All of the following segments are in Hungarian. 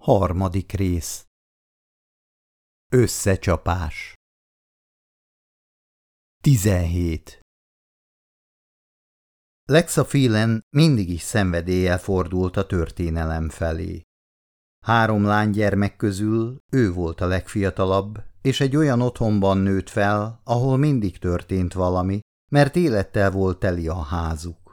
Harmadik rész Összecsapás 17. Lexa Phelan mindig is szenvedéllyel fordult a történelem felé. Három lánygyermek közül ő volt a legfiatalabb, és egy olyan otthonban nőtt fel, ahol mindig történt valami, mert élettel volt teli a házuk.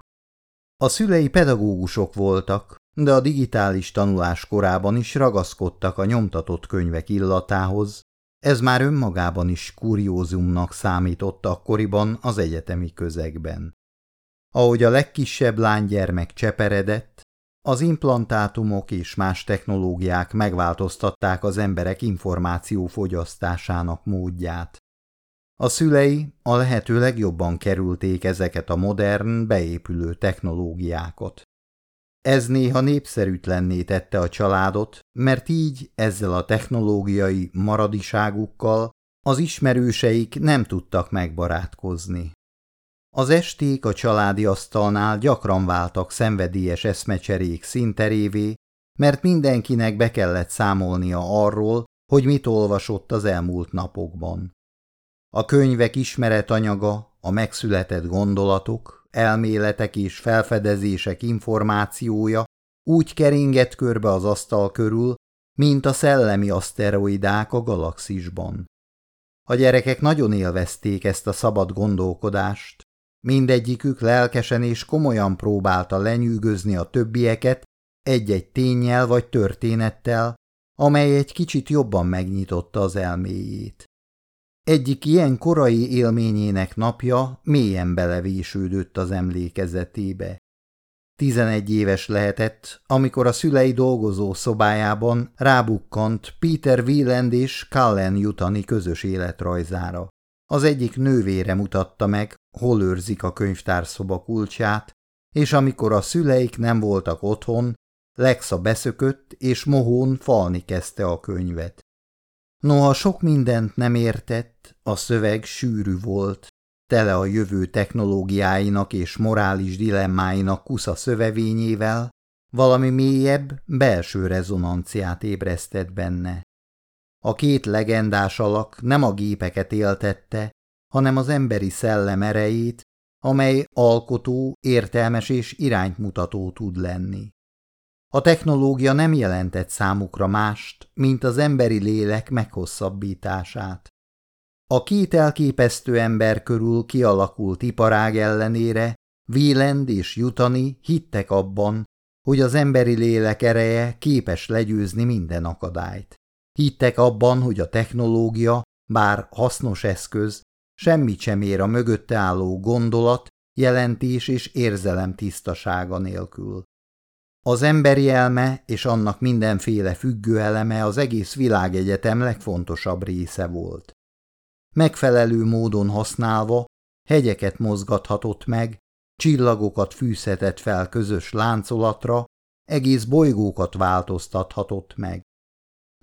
A szülei pedagógusok voltak, de a digitális tanulás korában is ragaszkodtak a nyomtatott könyvek illatához, ez már önmagában is kuriózumnak számított akkoriban az egyetemi közegben. Ahogy a legkisebb lánygyermek cseperedett, az implantátumok és más technológiák megváltoztatták az emberek információfogyasztásának módját. A szülei a lehető legjobban kerülték ezeket a modern, beépülő technológiákat. Ez néha népszerűtlenné tette a családot, mert így ezzel a technológiai maradiságukkal az ismerőseik nem tudtak megbarátkozni. Az esték a családi asztalnál gyakran váltak szenvedélyes eszmecserék szinterévé, mert mindenkinek be kellett számolnia arról, hogy mit olvasott az elmúlt napokban. A könyvek ismeretanyaga, a megszületett gondolatok, elméletek és felfedezések információja úgy keringett körbe az asztal körül, mint a szellemi aszteroidák a galaxisban. A gyerekek nagyon élvezték ezt a szabad gondolkodást, mindegyikük lelkesen és komolyan próbálta lenyűgözni a többieket egy-egy tényel vagy történettel, amely egy kicsit jobban megnyitotta az elméjét. Egyik ilyen korai élményének napja mélyen belevésődött az emlékezetébe. Tizenegy éves lehetett, amikor a szülei dolgozó szobájában rábukkant Peter Wieland és Cullen jutani közös életrajzára. Az egyik nővére mutatta meg, hol őrzik a könyvtárszoba kulcsát, és amikor a szüleik nem voltak otthon, Lexa beszökött, és mohón falni kezdte a könyvet. Noha sok mindent nem értett, a szöveg sűrű volt, tele a jövő technológiáinak és morális dilemmáinak kusza szövevényével, valami mélyebb, belső rezonanciát ébresztett benne. A két legendás alak nem a gépeket éltette, hanem az emberi szellem erejét, amely alkotó, értelmes és iránymutató tud lenni. A technológia nem jelentett számukra mást, mint az emberi lélek meghosszabbítását. A két elképesztő ember körül kialakult iparág ellenére Wieland és Jutani hittek abban, hogy az emberi lélek ereje képes legyőzni minden akadályt. Hittek abban, hogy a technológia, bár hasznos eszköz, semmit sem ér a mögötte álló gondolat, jelentés és érzelem tisztasága nélkül. Az emberi elme és annak mindenféle függő eleme az egész világegyetem legfontosabb része volt. Megfelelő módon használva hegyeket mozgathatott meg, csillagokat fűzhetett fel közös láncolatra, egész bolygókat változtathatott meg.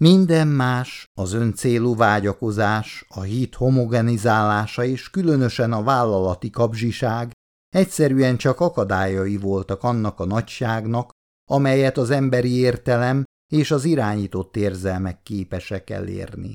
Minden más, az öncélú vágyakozás, a hit homogenizálása és különösen a vállalati kapzsiság egyszerűen csak akadályai voltak annak a nagyságnak, amelyet az emberi értelem és az irányított érzelmek képesek elérni.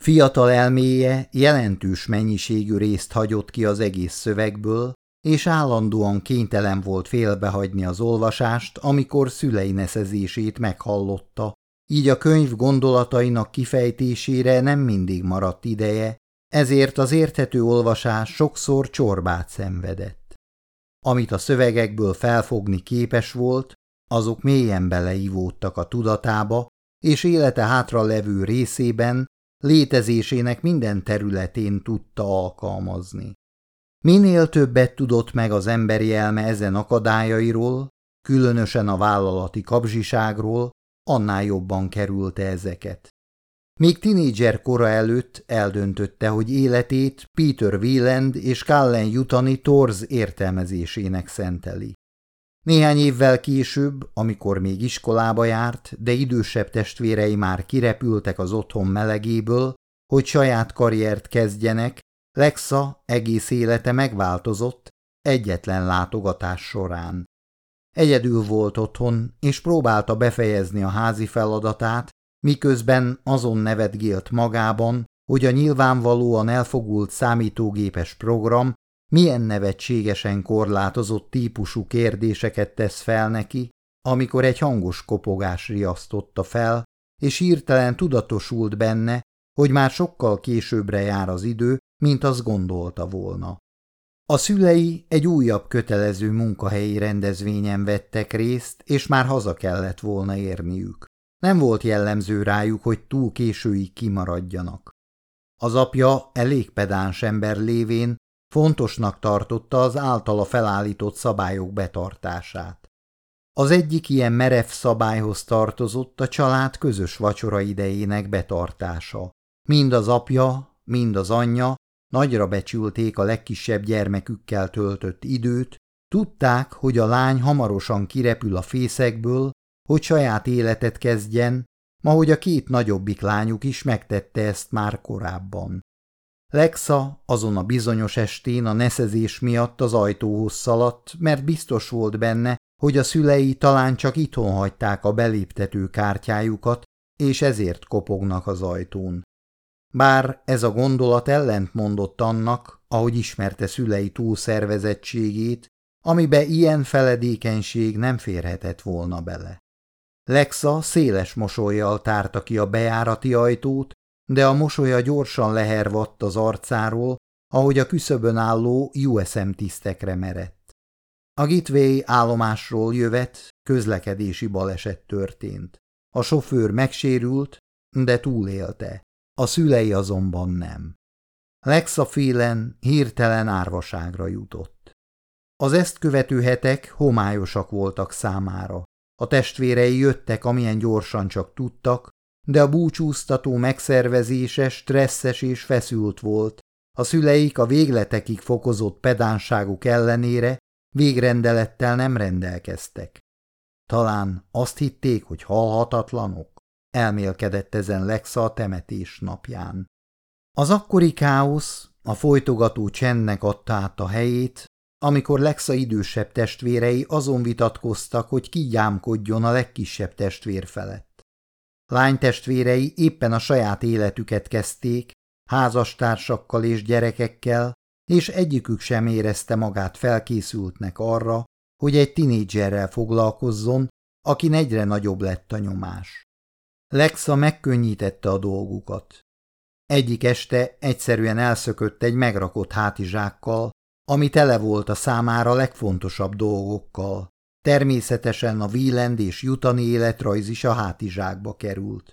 Fiatal elméje jelentős mennyiségű részt hagyott ki az egész szövegből, és állandóan kénytelen volt félbehagyni az olvasást, amikor szülei neszezését meghallotta, így a könyv gondolatainak kifejtésére nem mindig maradt ideje, ezért az érthető olvasás sokszor csorbát szenvedett. Amit a szövegekből felfogni képes volt, azok mélyen beleivódtak a tudatába, és élete hátra levő részében létezésének minden területén tudta alkalmazni. Minél többet tudott meg az emberi elme ezen akadályairól, különösen a vállalati kapzsiságról, annál jobban kerülte ezeket. Még tinédzser kora előtt eldöntötte, hogy életét Peter Wieland és Cullen Jutani torz értelmezésének szenteli. Néhány évvel később, amikor még iskolába járt, de idősebb testvérei már kirepültek az otthon melegéből, hogy saját karriert kezdjenek, Lexa egész élete megváltozott egyetlen látogatás során. Egyedül volt otthon, és próbálta befejezni a házi feladatát, miközben azon nevetgélt magában, hogy a nyilvánvalóan elfogult számítógépes program milyen nevetségesen korlátozott típusú kérdéseket tesz fel neki, amikor egy hangos kopogás riasztotta fel, és hirtelen tudatosult benne, hogy már sokkal későbbre jár az idő, mint az gondolta volna. A szülei egy újabb kötelező munkahelyi rendezvényen vettek részt, és már haza kellett volna érniük. Nem volt jellemző rájuk, hogy túl későig kimaradjanak. Az apja elég pedáns ember lévén fontosnak tartotta az általa felállított szabályok betartását. Az egyik ilyen merev szabályhoz tartozott a család közös vacsora idejének betartása. Mind az apja, mind az anyja nagyra becsülték a legkisebb gyermekükkel töltött időt, tudták, hogy a lány hamarosan kirepül a fészekből, hogy saját életet kezdjen, ma hogy a két nagyobbik lányuk is megtette ezt már korábban. Lexa azon a bizonyos estén a neszezés miatt az ajtóhoz szaladt, mert biztos volt benne, hogy a szülei talán csak itthon hagyták a beléptető kártyájukat, és ezért kopognak az ajtón. Bár ez a gondolat ellentmondott annak, ahogy ismerte szülei túlszervezettségét, amibe ilyen feledékenység nem férhetett volna bele. Lexa széles mosolyjal tárta ki a bejárati ajtót, de a mosolya gyorsan lehervadt az arcáról, ahogy a küszöbön álló USM tisztekre merett. A Gitway állomásról jövet közlekedési baleset történt. A sofőr megsérült, de túlélte. A szülei azonban nem. Lexa félen hirtelen árvaságra jutott. Az ezt követő hetek homályosak voltak számára. A testvérei jöttek, amilyen gyorsan csak tudtak, de a búcsúztató megszervezése stresszes és feszült volt. A szüleik a végletekig fokozott pedánságuk ellenére végrendelettel nem rendelkeztek. Talán azt hitték, hogy halhatatlanok, elmélkedett ezen Lexa a temetés napján. Az akkori káosz a folytogató csendnek adta át a helyét, amikor Lexa idősebb testvérei azon vitatkoztak, hogy ki gyámkodjon a legkisebb testvér felett. Lánytestvérei éppen a saját életüket kezdték, házastársakkal és gyerekekkel, és egyikük sem érezte magát felkészültnek arra, hogy egy tinédzserrel foglalkozzon, akin egyre nagyobb lett a nyomás. Lexa megkönnyítette a dolgukat. Egyik este egyszerűen elszökött egy megrakott hátizsákkal, ami tele volt a számára legfontosabb dolgokkal. Természetesen a Wieland és Jutani életrajz is a hátizsákba került.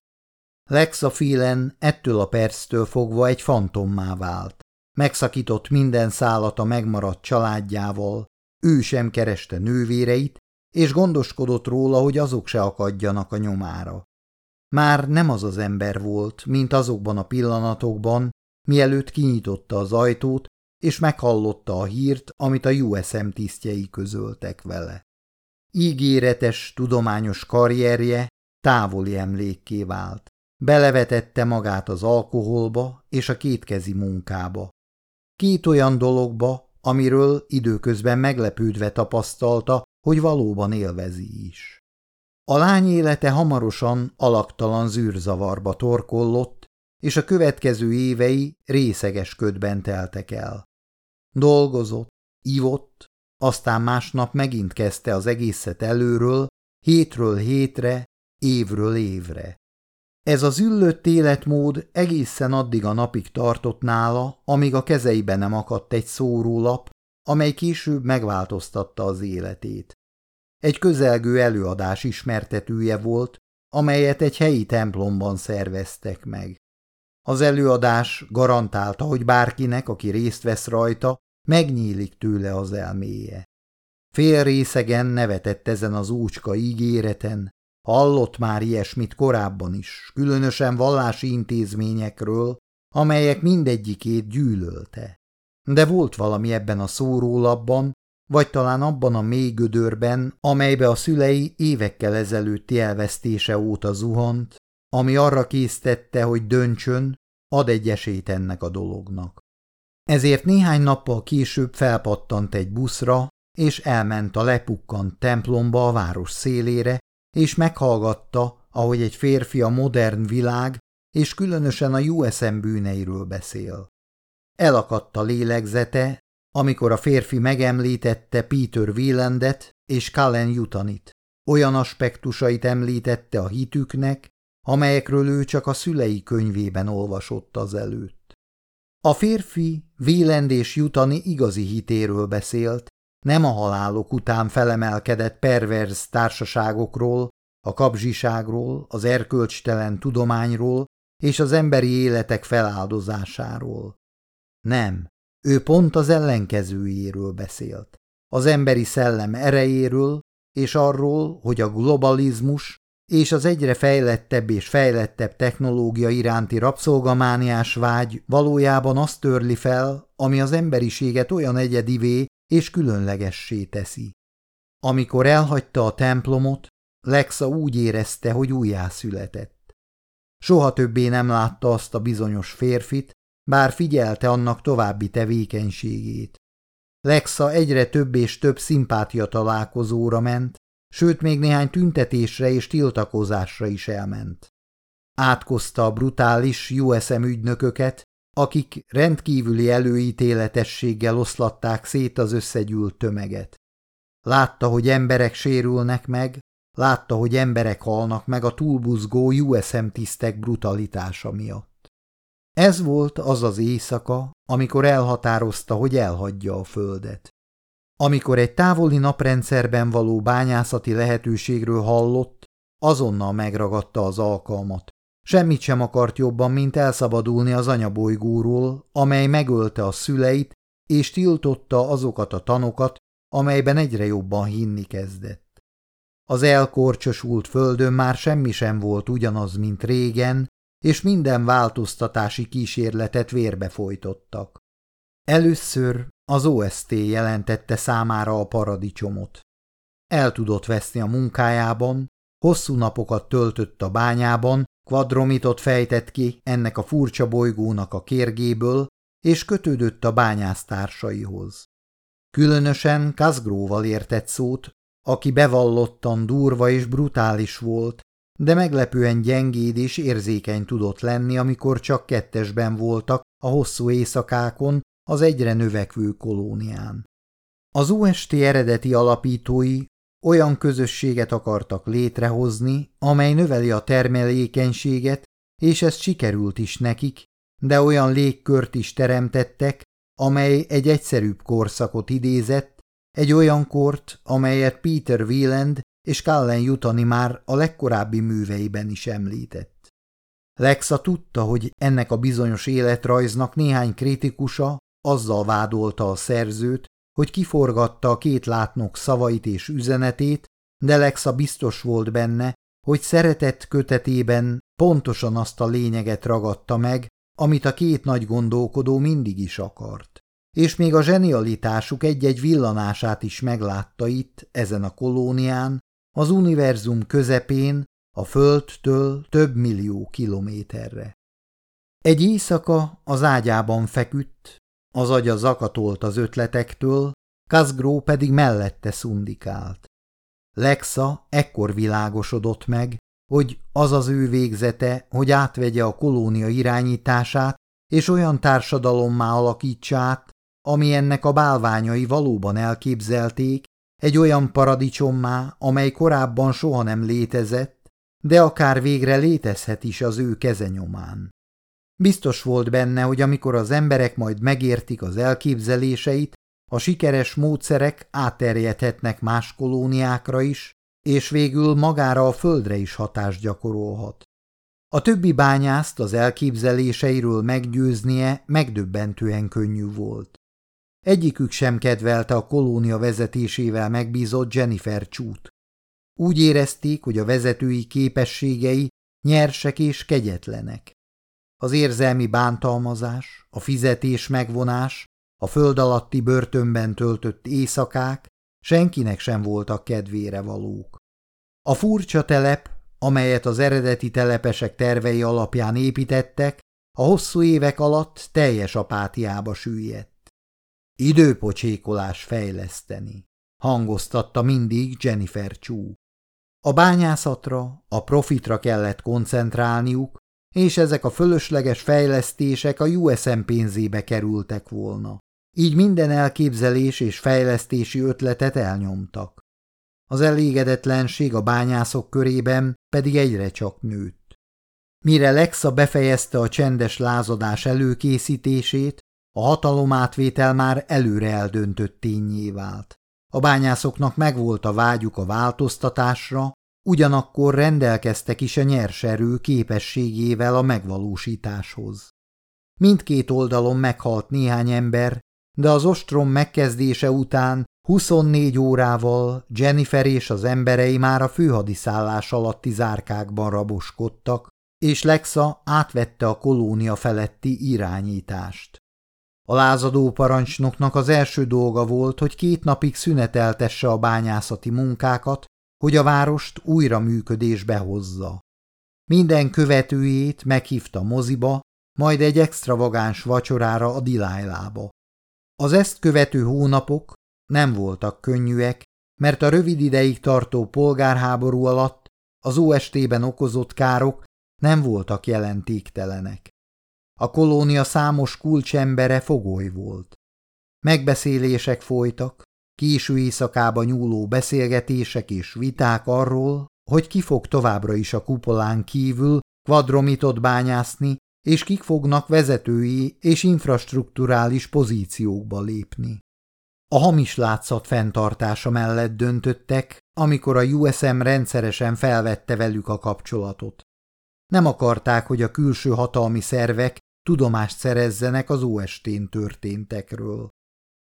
Lexa Phelan ettől a perctől fogva egy fantommá vált. Megszakított minden szállat a megmaradt családjával, ő sem kereste nővéreit, és gondoskodott róla, hogy azok se akadjanak a nyomára. Már nem az az ember volt, mint azokban a pillanatokban, mielőtt kinyitotta az ajtót, és meghallotta a hírt, amit a USM tisztjei közöltek vele. Ígéretes, tudományos karrierje távoli emlékké vált. Belevetette magát az alkoholba és a kétkezi munkába. Két olyan dologba, amiről időközben meglepődve tapasztalta, hogy valóban élvezi is. A lány élete hamarosan alaktalan zűrzavarba torkollott, és a következő évei részeges ködben teltek el. Dolgozott, ivott, aztán másnap megint kezdte az egészet előről, hétről hétre, évről évre. Ez az üllött életmód egészen addig a napig tartott nála, amíg a kezeibe nem akadt egy szórólap, amely később megváltoztatta az életét. Egy közelgő előadás ismertetője volt, amelyet egy helyi templomban szerveztek meg. Az előadás garantálta, hogy bárkinek, aki részt vesz rajta, megnyílik tőle az elméje. Fél részegen nevetett ezen az úcska ígéreten, hallott már ilyesmit korábban is, különösen vallási intézményekről, amelyek mindegyikét gyűlölte. De volt valami ebben a szórólapban, vagy talán abban a mély gödörben, amelybe a szülei évekkel ezelőtti elvesztése óta zuhant, ami arra késztette, hogy döntsön, ad egy esélyt ennek a dolognak. Ezért néhány nappal később felpattant egy buszra, és elment a lepukkant templomba a város szélére, és meghallgatta, ahogy egy férfi a modern világ és különösen a USM bűneiről beszél. Elakadt a lélegzete, amikor a férfi megemlítette Peter Wielandet és Cullen Jutanit. Olyan aspektusait említette a hitüknek, amelyekről ő csak a szülei könyvében olvasott az előtt. A férfi Wieland és Jutani igazi hitéről beszélt, nem a halálok után felemelkedett perverz társaságokról, a kapzsiságról, az erkölcstelen tudományról és az emberi életek feláldozásáról. Nem, ő pont az ellenkezőjéről beszélt. Az emberi szellem erejéről és arról, hogy a globalizmus és az egyre fejlettebb és fejlettebb technológia iránti rabszolgamániás vágy valójában azt törli fel, ami az emberiséget olyan egyedivé és különlegessé teszi. Amikor elhagyta a templomot, Lexa úgy érezte, hogy újjászületett. Soha többé nem látta azt a bizonyos férfit, bár figyelte annak további tevékenységét. Lexa egyre több és több szimpátia találkozóra ment, sőt még néhány tüntetésre és tiltakozásra is elment. Átkozta a brutális USM ügynököket, akik rendkívüli előítéletességgel oszlatták szét az összegyűlt tömeget. Látta, hogy emberek sérülnek meg, látta, hogy emberek halnak meg a túlbuzgó USM tisztek brutalitása miatt. Ez volt az az éjszaka, amikor elhatározta, hogy elhagyja a földet. Amikor egy távoli naprendszerben való bányászati lehetőségről hallott, azonnal megragadta az alkalmat. Semmit sem akart jobban, mint elszabadulni az anyabolygóról, amely megölte a szüleit, és tiltotta azokat a tanokat, amelyben egyre jobban hinni kezdett. Az elkorcsosult földön már semmi sem volt ugyanaz, mint régen, és minden változtatási kísérletet vérbe folytottak. Először az OST jelentette számára a paradicsomot. El tudott veszni a munkájában, hosszú napokat töltött a bányában, kvadromitot fejtett ki ennek a furcsa bolygónak a kérgéből, és kötődött a bányásztársaihoz. Különösen Kazgróval értett szót, aki bevallottan durva és brutális volt, de meglepően gyengéd és érzékeny tudott lenni, amikor csak kettesben voltak a hosszú éjszakákon az egyre növekvő kolónián. Az UST eredeti alapítói olyan közösséget akartak létrehozni, amely növeli a termelékenységet, és ez sikerült is nekik, de olyan légkört is teremtettek, amely egy egyszerűbb korszakot idézett, egy olyan kort, amelyet Peter Wieland és Cullen Jutani már a legkorábbi műveiben is említett. Lexa tudta, hogy ennek a bizonyos életrajznak néhány kritikusa azzal vádolta a szerzőt, hogy kiforgatta a két látnok szavait és üzenetét, de Lexa biztos volt benne, hogy szeretett kötetében pontosan azt a lényeget ragadta meg, amit a két nagy gondolkodó mindig is akart. És még a zsenialitásuk egy-egy villanását is meglátta itt, ezen a kolónián, az univerzum közepén, a Földtől több millió kilométerre. Egy éjszaka az ágyában feküdt, az agya zakatolt az ötletektől, Kazgró pedig mellette szundikált. Lexa ekkor világosodott meg, hogy az az ő végzete, hogy átvegye a kolónia irányítását, és olyan társadalommá alakítsa át, ami ennek a bálványai valóban elképzelték, egy olyan paradicsommá, amely korábban soha nem létezett, de akár végre létezhet is az ő kezenyomán. Biztos volt benne, hogy amikor az emberek majd megértik az elképzeléseit, a sikeres módszerek átterjedhetnek más kolóniákra is, és végül magára a földre is hatást gyakorolhat. A többi bányászt az elképzeléseiről meggyőznie megdöbbentően könnyű volt. Egyikük sem kedvelte a kolónia vezetésével megbízott Jennifer Csút. Úgy érezték, hogy a vezetői képességei nyersek és kegyetlenek. Az érzelmi bántalmazás, a fizetés megvonás, a föld alatti börtönben töltött éjszakák senkinek sem voltak kedvére valók. A furcsa telep, amelyet az eredeti telepesek tervei alapján építettek, a hosszú évek alatt teljes apátiába süllyedt. Időpocsékolás fejleszteni. hangoztatta mindig Jennifer Chu. A bányászatra, a profitra kellett koncentrálniuk, és ezek a fölösleges fejlesztések a USM pénzébe kerültek volna. Így minden elképzelés és fejlesztési ötletet elnyomtak. Az elégedetlenség a bányászok körében pedig egyre csak nőtt. Mire Lexa befejezte a csendes lázadás előkészítését, a hatalomátvétel már előre eldöntött tényé vált. A bányászoknak megvolt a vágyuk a változtatásra, ugyanakkor rendelkeztek is a nyerserő képességével a megvalósításhoz. Mindkét oldalon meghalt néhány ember, de az ostrom megkezdése után 24 órával Jennifer és az emberei már a főhadiszállás alatti zárkákban raboskodtak, és Lexa átvette a kolónia feletti irányítást. A lázadó parancsnoknak az első dolga volt, hogy két napig szüneteltesse a bányászati munkákat, hogy a várost újra működésbe hozza. Minden követőjét meghívta moziba, majd egy extravagáns vacsorára a Dilájlába. Az ezt követő hónapok nem voltak könnyűek, mert a rövid ideig tartó polgárháború alatt az OST-ben okozott károk nem voltak jelentéktelenek. A kolónia számos kulcsembere fogoly volt. Megbeszélések folytak, késő éjszakába nyúló beszélgetések és viták arról, hogy ki fog továbbra is a kupolán kívül kvadromitot bányászni, és kik fognak vezetői és infrastruktúrális pozíciókba lépni. A hamis látszat fenntartása mellett döntöttek, amikor a USM rendszeresen felvette velük a kapcsolatot. Nem akarták, hogy a külső hatalmi szervek tudomást szerezzenek az OST-n történtekről.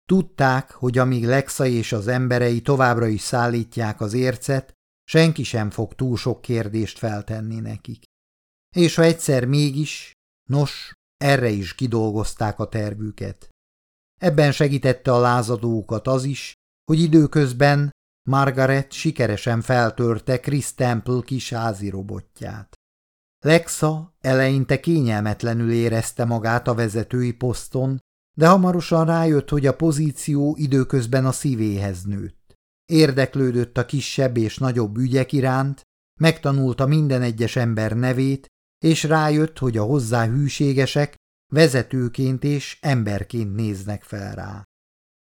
Tudták, hogy amíg Lexa és az emberei továbbra is szállítják az ércet, senki sem fog túl sok kérdést feltenni nekik. És ha egyszer mégis, nos, erre is kidolgozták a tervüket. Ebben segítette a lázadókat az is, hogy időközben Margaret sikeresen feltörte Chris Temple kis házi robotját. Lexa eleinte kényelmetlenül érezte magát a vezetői poszton, de hamarosan rájött, hogy a pozíció időközben a szívéhez nőtt. Érdeklődött a kisebb és nagyobb ügyek iránt, megtanulta minden egyes ember nevét, és rájött, hogy a hozzá hűségesek vezetőként és emberként néznek fel rá.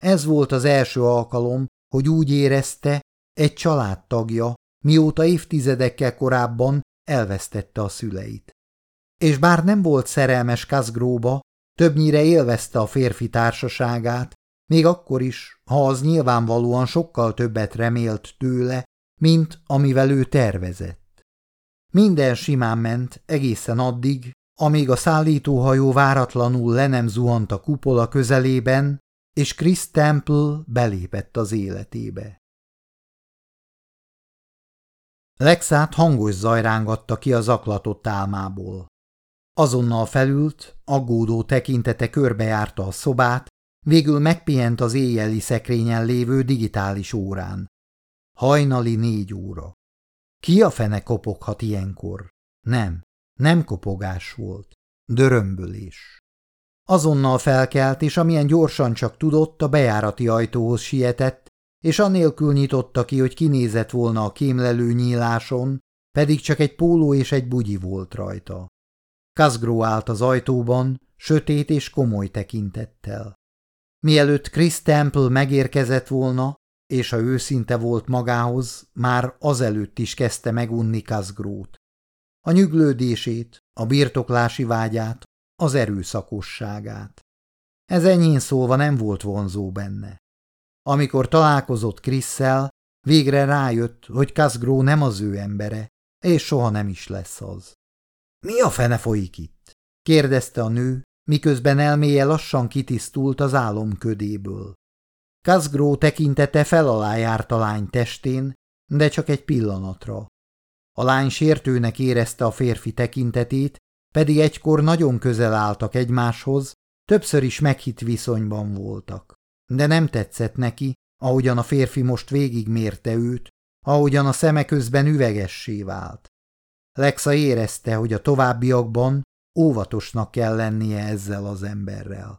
Ez volt az első alkalom, hogy úgy érezte, egy családtagja, mióta évtizedekkel korábban elvesztette a szüleit. És bár nem volt szerelmes Kazgróba, többnyire élvezte a férfi társaságát, még akkor is, ha az nyilvánvalóan sokkal többet remélt tőle, mint amivel ő tervezett. Minden simán ment egészen addig, amíg a szállítóhajó váratlanul le nem zuhant a kupola közelében, és Chris Temple belépett az életébe. Lexát hangos zaj rángatta ki a zaklatott álmából. Azonnal felült, aggódó tekintete körbejárta a szobát, végül megpihent az éjjeli szekrényen lévő digitális órán. Hajnali négy óra. Ki a fene kopoghat ilyenkor? Nem, nem kopogás volt. Dörömbölés. Azonnal felkelt, és amilyen gyorsan csak tudott, a bejárati ajtóhoz sietett, és anélkül nyitotta ki, hogy kinézett volna a kémlelő nyíláson, pedig csak egy póló és egy bugyi volt rajta. Kazgró állt az ajtóban, sötét és komoly tekintettel. Mielőtt Chris Temple megérkezett volna, és ha őszinte volt magához, már azelőtt is kezdte megunni Kazgrót. A nyüglődését, a birtoklási vágyát, az erőszakosságát. Ez enyhén szólva nem volt vonzó benne. Amikor találkozott Krisszel, végre rájött, hogy Kazgró nem az ő embere, és soha nem is lesz az. – Mi a fene folyik itt? – kérdezte a nő, miközben elméje lassan kitisztult az álom ködéből. Kazgró tekintete fel alá járt a lány testén, de csak egy pillanatra. A lány sértőnek érezte a férfi tekintetét, pedig egykor nagyon közel álltak egymáshoz, többször is meghitt viszonyban voltak. De nem tetszett neki, ahogyan a férfi most végigmérte őt, ahogyan a szeme közben üvegessé vált. Lexa érezte, hogy a továbbiakban óvatosnak kell lennie ezzel az emberrel.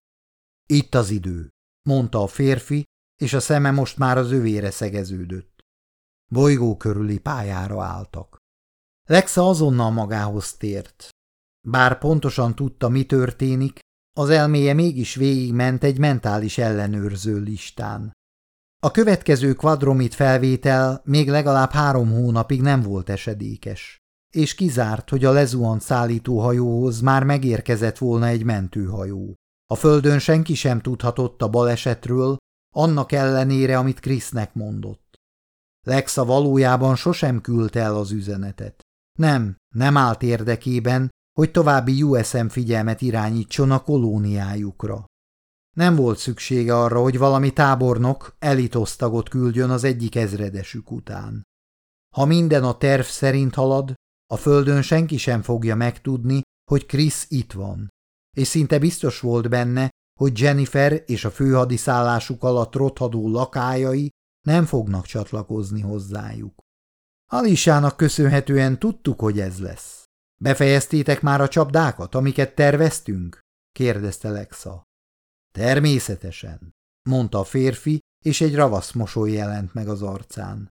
Itt az idő, mondta a férfi, és a szeme most már az övére szegeződött. Bolygó körüli pályára álltak. Lexa azonnal magához tért. Bár pontosan tudta, mi történik, az elméje mégis végigment egy mentális ellenőrző listán. A következő kvadromit felvétel még legalább három hónapig nem volt esedékes, és kizárt, hogy a lezuhant szállítóhajóhoz már megérkezett volna egy mentőhajó. A földön senki sem tudhatott a balesetről, annak ellenére, amit Krisznek mondott. Lexa valójában sosem küldte el az üzenetet. Nem, nem állt érdekében, hogy további USM figyelmet irányítson a kolóniájukra. Nem volt szüksége arra, hogy valami tábornok elitosztagot küldjön az egyik ezredesük után. Ha minden a terv szerint halad, a földön senki sem fogja megtudni, hogy Krisz itt van, és szinte biztos volt benne, hogy Jennifer és a főhadiszállásuk alatt rothadó lakájai nem fognak csatlakozni hozzájuk. Alisának köszönhetően tudtuk, hogy ez lesz. Befejeztétek már a csapdákat, amiket terveztünk? kérdezte Lexa. Természetesen, mondta a férfi, és egy ravasz mosoly jelent meg az arcán.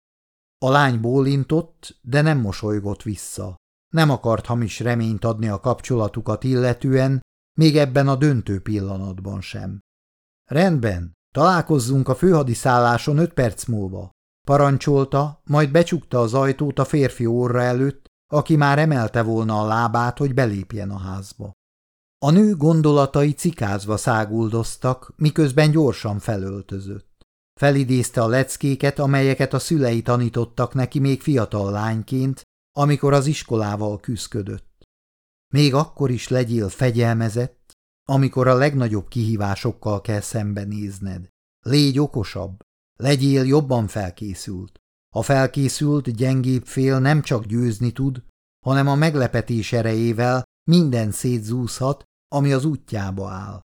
A lány bólintott, de nem mosolygott vissza. Nem akart hamis reményt adni a kapcsolatukat illetően, még ebben a döntő pillanatban sem. Rendben, találkozzunk a főhadiszálláson öt perc múlva. Parancsolta, majd becsukta az ajtót a férfi óra előtt, aki már emelte volna a lábát, hogy belépjen a házba. A nő gondolatai cikázva száguldoztak, miközben gyorsan felöltözött. Felidézte a leckéket, amelyeket a szülei tanítottak neki még fiatal lányként, amikor az iskolával küszködött. Még akkor is legyél fegyelmezett, amikor a legnagyobb kihívásokkal kell szembenézned. Légy okosabb, legyél jobban felkészült. A felkészült, gyengébb fél nem csak győzni tud, hanem a meglepetés erejével minden szétzúzhat, ami az útjába áll.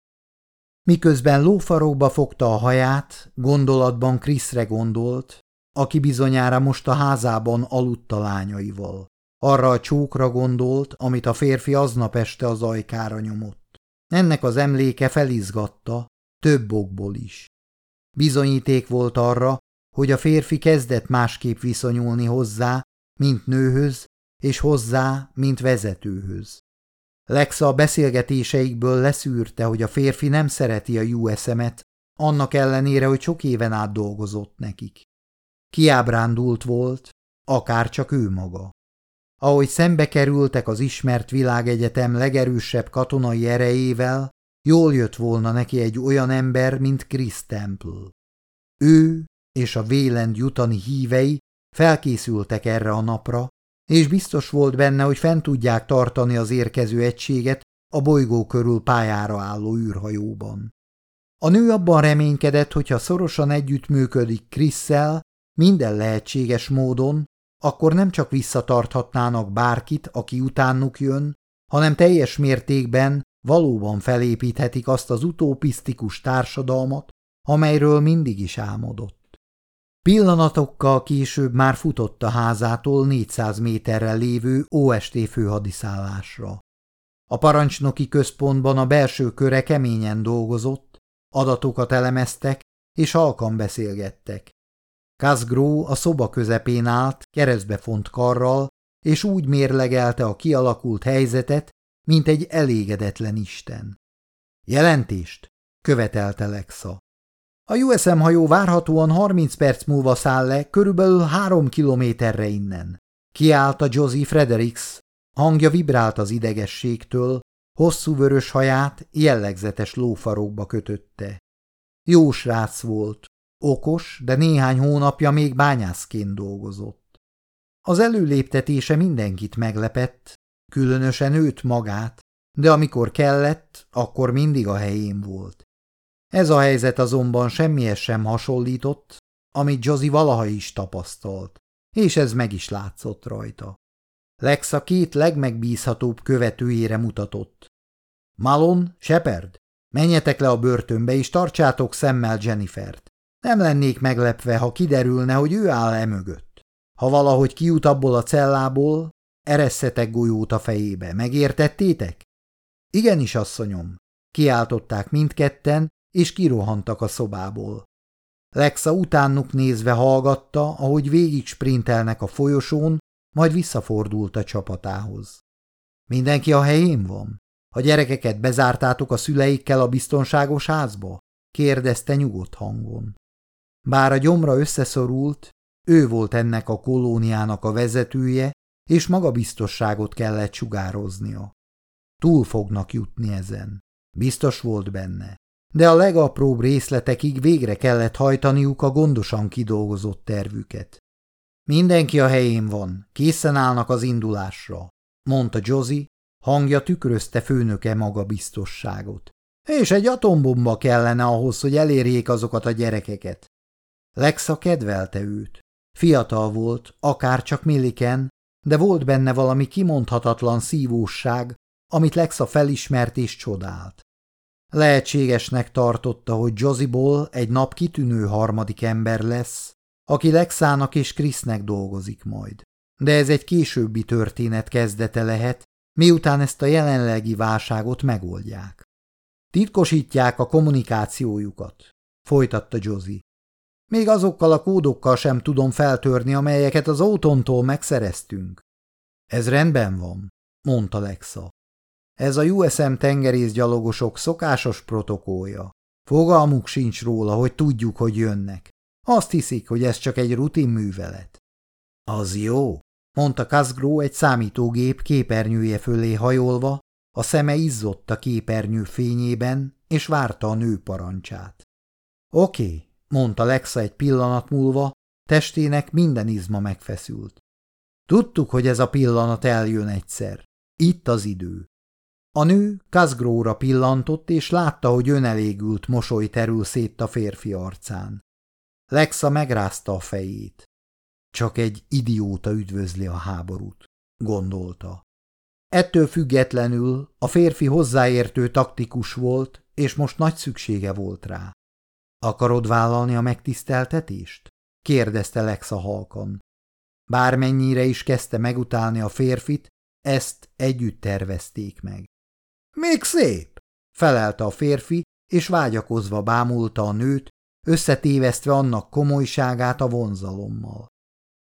Miközben lófarokba fogta a haját, gondolatban Kriszre gondolt, aki bizonyára most a házában aludt a lányaival. Arra a csókra gondolt, amit a férfi aznap este az ajkára nyomott. Ennek az emléke felizgatta, több okból is. Bizonyíték volt arra, hogy a férfi kezdett másképp viszonyulni hozzá, mint nőhöz, és hozzá, mint vezetőhöz. Lexa a beszélgetéseikből leszűrte, hogy a férfi nem szereti a USM-et, annak ellenére, hogy sok éven át dolgozott nekik. Kiábrándult volt, akár csak ő maga. Ahogy szembe kerültek az ismert világegyetem legerősebb katonai erejével, jól jött volna neki egy olyan ember, mint Chris Temple. Ő és a Vélend jutani hívei felkészültek erre a napra, és biztos volt benne, hogy fent tudják tartani az érkező egységet a bolygó körül pályára álló űrhajóban. A nő abban reménykedett, hogyha szorosan együttműködik Krisszel, minden lehetséges módon, akkor nem csak visszatarthatnának bárkit, aki utánuk jön, hanem teljes mértékben valóban felépíthetik azt az utopisztikus társadalmat, amelyről mindig is álmodott. Pillanatokkal később már futott a házától 400 méterre lévő OST főhadiszállásra. A parancsnoki központban a belső köre keményen dolgozott, adatokat elemeztek és halkan beszélgettek. Kazgró a szoba közepén állt, keresztbefont karral, és úgy mérlegelte a kialakult helyzetet, mint egy elégedetlen isten. Jelentést? követelte Lexa. A USM hajó várhatóan 30 perc múlva száll le, körülbelül három kilométerre innen. Kiállt a Josie Fredericks, hangja vibrált az idegességtől, hosszú vörös haját jellegzetes lófarokba kötötte. Jó srác volt, okos, de néhány hónapja még bányászként dolgozott. Az előléptetése mindenkit meglepett, különösen őt magát, de amikor kellett, akkor mindig a helyén volt. Ez a helyzet azonban semmihez sem hasonlított, amit Josie valaha is tapasztalt, és ez meg is látszott rajta. Lex a két legmegbízhatóbb követőjére mutatott. Malon, Shepard, menjetek le a börtönbe és tartsátok szemmel Jennifert. Nem lennék meglepve, ha kiderülne, hogy ő áll e mögött. Ha valahogy kijut abból a cellából, eresszetek golyót a fejébe, megértettétek? Igenis, asszonyom, kiáltották mindketten, és kirohantak a szobából. Lexa utánuk nézve hallgatta, ahogy végig sprintelnek a folyosón, majd visszafordult a csapatához. Mindenki a helyén van? A gyerekeket bezártátok a szüleikkel a biztonságos házba? kérdezte nyugodt hangon. Bár a gyomra összeszorult, ő volt ennek a kolóniának a vezetője, és magabiztosságot kellett sugároznia. Túl fognak jutni ezen. Biztos volt benne. De a legapróbb részletekig végre kellett hajtaniuk a gondosan kidolgozott tervüket. Mindenki a helyén van, készen állnak az indulásra, mondta Josie, hangja tükrözte főnöke magabiztosságot. És egy atombomba kellene ahhoz, hogy elérjék azokat a gyerekeket. Lexa kedvelte őt. Fiatal volt, akár csak Milliken, de volt benne valami kimondhatatlan szívóság, amit Lexa felismert és csodált. Lehetségesnek tartotta, hogy Josiból egy nap kitűnő harmadik ember lesz, aki Lexának és Krisznek dolgozik majd. De ez egy későbbi történet kezdete lehet, miután ezt a jelenlegi válságot megoldják. Titkosítják a kommunikációjukat, folytatta Josie. Még azokkal a kódokkal sem tudom feltörni, amelyeket az ótontól megszereztünk. Ez rendben van, mondta Lexa. Ez a USM tengerészgyalogosok szokásos protokollja. Fogalmuk sincs róla, hogy tudjuk, hogy jönnek. Azt hiszik, hogy ez csak egy rutin művelet. Az jó, mondta Kazgró egy számítógép képernyője fölé hajolva, a szeme izzott a képernyő fényében, és várta a nő parancsát. Oké, mondta Lexa egy pillanat múlva, testének minden izma megfeszült. Tudtuk, hogy ez a pillanat eljön egyszer. Itt az idő. A nő Kazgróra pillantott, és látta, hogy önelégült mosoly terül szét a férfi arcán. Lexa megrázta a fejét. Csak egy idióta üdvözli a háborút, gondolta. Ettől függetlenül a férfi hozzáértő taktikus volt, és most nagy szüksége volt rá. Akarod vállalni a megtiszteltetést? kérdezte Lexa halkan. Bármennyire is kezdte megutálni a férfit, ezt együtt tervezték meg. Még szép, felelte a férfi, és vágyakozva bámulta a nőt, összetévesztve annak komolyságát a vonzalommal.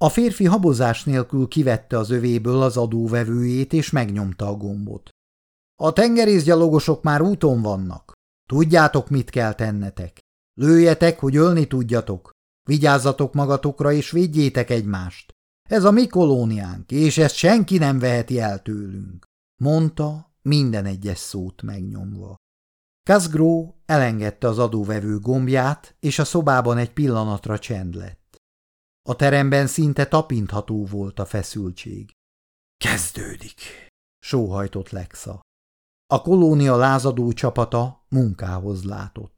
A férfi habozás nélkül kivette az övéből az adóvevőjét, és megnyomta a gombot. A tengerészgyalogosok már úton vannak. Tudjátok, mit kell tennetek. Lőjetek, hogy ölni tudjatok. Vigyázzatok magatokra, és védjétek egymást. Ez a mi kolóniánk, és ezt senki nem veheti el tőlünk, mondta, minden egyes szót megnyomva. Kazgró elengedte az adóvevő gombját, és a szobában egy pillanatra csend lett. A teremben szinte tapintható volt a feszültség. Kezdődik, sóhajtott Lexa. A kolónia lázadó csapata munkához látott.